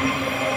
Música